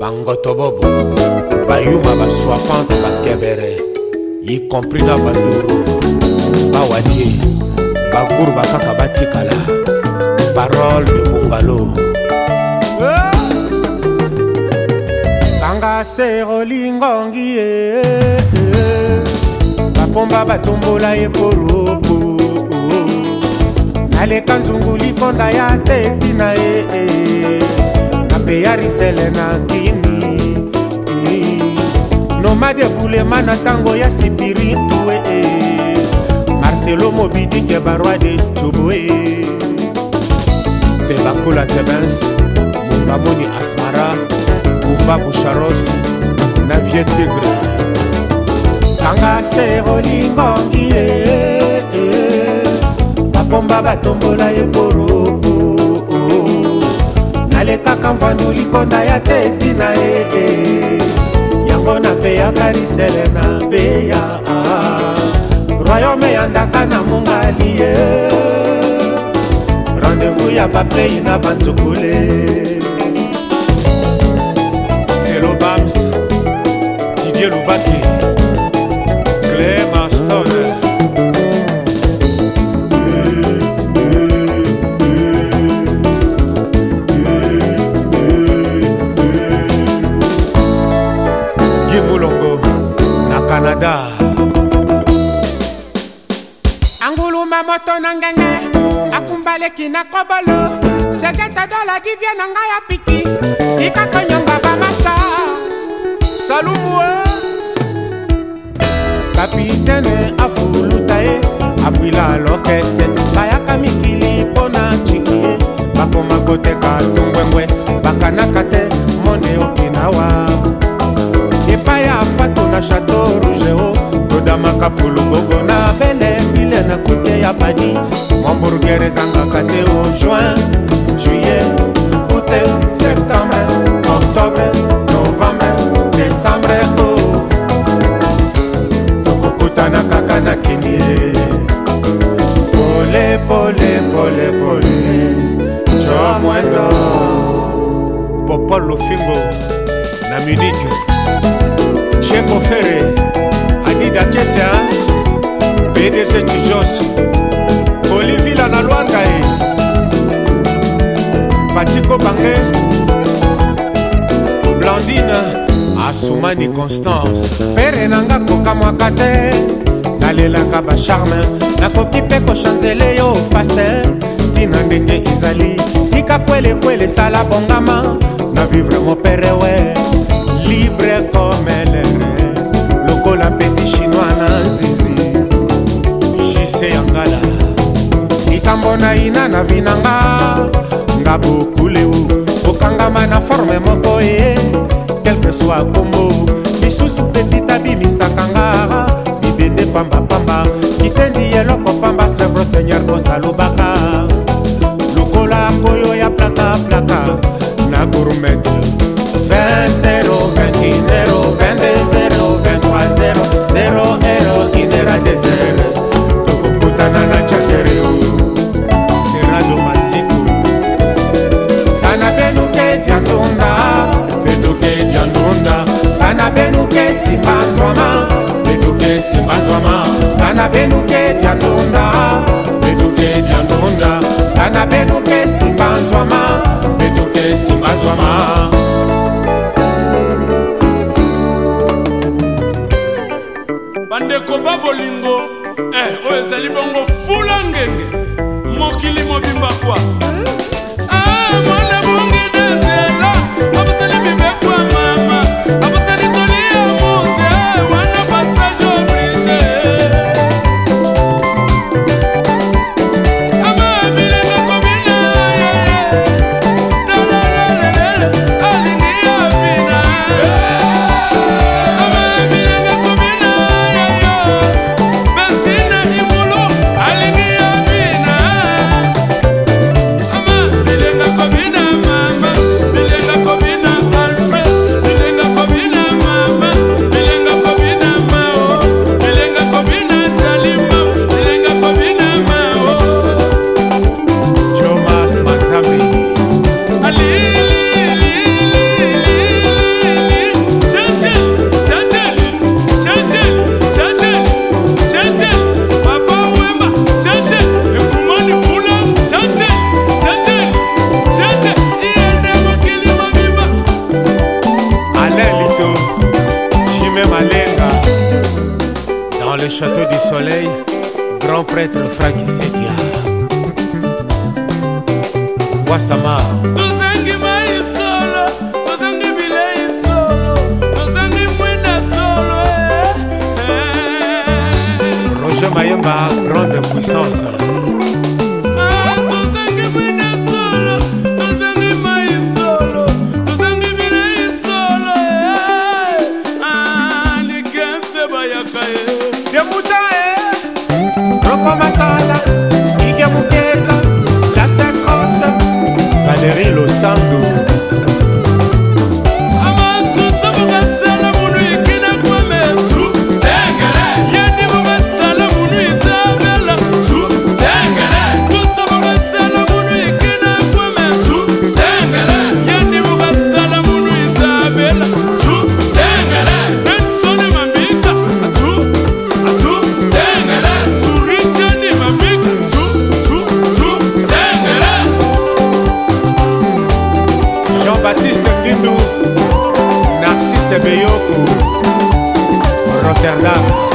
bangoto bobo bayuma baswapante bakebere y compris na banduru bawadie baguru bakaka batikala parole de bungalo kanga serolingongi ye bapomba batombola ye poropo naleka nzungu likonda ya teki na ye mpe ya risele na kini nomade bulema na ntango ya sipiritue marcelo mobidike baroi de joboe mpe bakula tebens mobamoni asmara bumba busharos na vie tigre kanga serolingongi ye eh, eh. bapomba batombola ye poro kamfandu likonda ya te ntina ee yango napeyaka risele na beya royaume ya ndaka na mongali ye rendez-vous ya baplei na banzukule selobams didier bolongo na canada anguluma moto na ngenge akumbaleki na kobolo segete dola divie na ngai ya piki ikaka nyonga bamasa salumue kapitene afuluta ye abwila lokese bayaka mikili mpo na ezalaka pulungogo na bele file na kute ya padi moburger ezangaka te o juin juillet aoûte septembre octobre novembre décembre o oh. tokokutana kaka na kini e. pole pole pole pole jo mwendo popol lufingo na munike chekofere frida kese bdc tijos olivila na lwanda e eh? patiko bange blandine asumani constance pere nanga kokamwaka te nalelaka basharme nakoki mpe koshanzele yo fase ntina ndenge ezali tika kwelekwele esala bongama na vivre mopere we moko na ina na vinanga nga bokuleu kokangama na forme moko e kelke swa kombo lisusu petita bimisaka nga bibende pambapamba kitendi eloko pamba sevre seigneur kosalobaka lokola koyo ya plakaplaka na gourmete simba nzwama beduke simba nzwama kana benuke dya ndunda beduke dya ndunda kana benuke simba nzwama beduke simba nzwama bandeko babolingo eh, oyo ezali bongo fula ngenge mokili mobimba kwa ah, Château du Soleil, grand prêtre Frank Sedia. Wassama. Eh. Roger Mayemba, grande puissance. marie losango Bindu Narcisse Beyoko Rotterdam